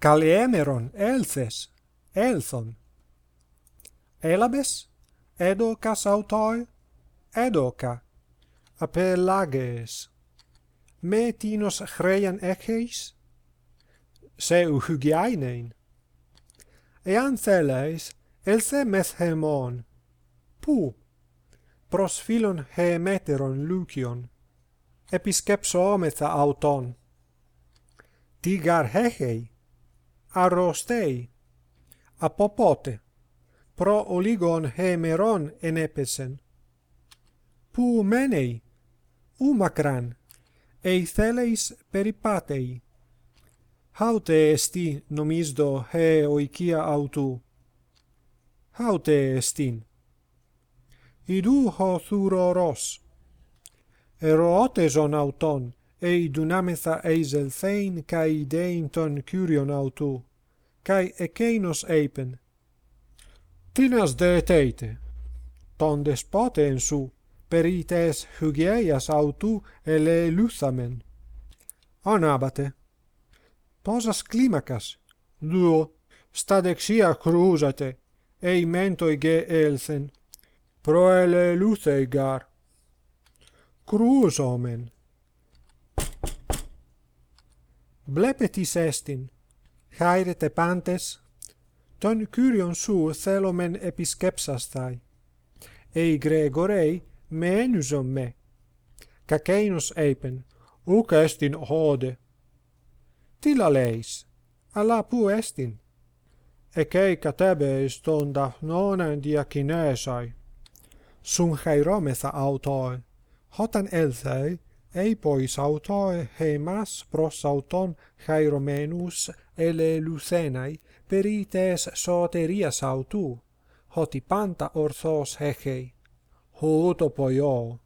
Caleemeron elses, elson. Elabes, edocas autoi, edoca, apelages. Me tinos chreian echeis, se u hygieinen. Εάν θέλεις, ελσε μεθεμόν. Πού? Προς φίλων χεμέτερον λούκιον. Επισκέψόμεθα αυτον. Τι γαρχέχει arostei, apopote, pro oligon hemeron enepesen. Που μένει, ου μακράν, ειθέλεις περιπάτεοι. Χάουτε εστί νομίσδο χε οικία αυτού. Χάουτε εστίν. Ιδού χωθουρορός. Ερωότεζον αυτον, ei dunamesa eisel thein kai deinton curion autu, kai ekeinos eipen. Tinas de teite, ton despoten su perites hygeias autou eleeluthamen anabate Posas klimakas duo stadexia cruzate, ei mentoi ge elsen proele lutheigar cruus omen. Blepetis estin, χάιρετε πάντες, τον Κύριον σου θέλομεν επισκέψασθαι. Ει Γρήγορεϊ με ένουζον με. Κακέινος είπεν, ούκ εστιν χόδε. Τι λαλείς, αλλά πού εστιν. Εκέι κατέμπε εις των δαχνώνεν διακινέσαι. Σουν χαιρόμεθα αυτοί, όταν έλθει, Ei pois autoe hemas pros auton chairomenus ele lucenai perites soterias autu, hotipanta orthos hechei. Hoto poio,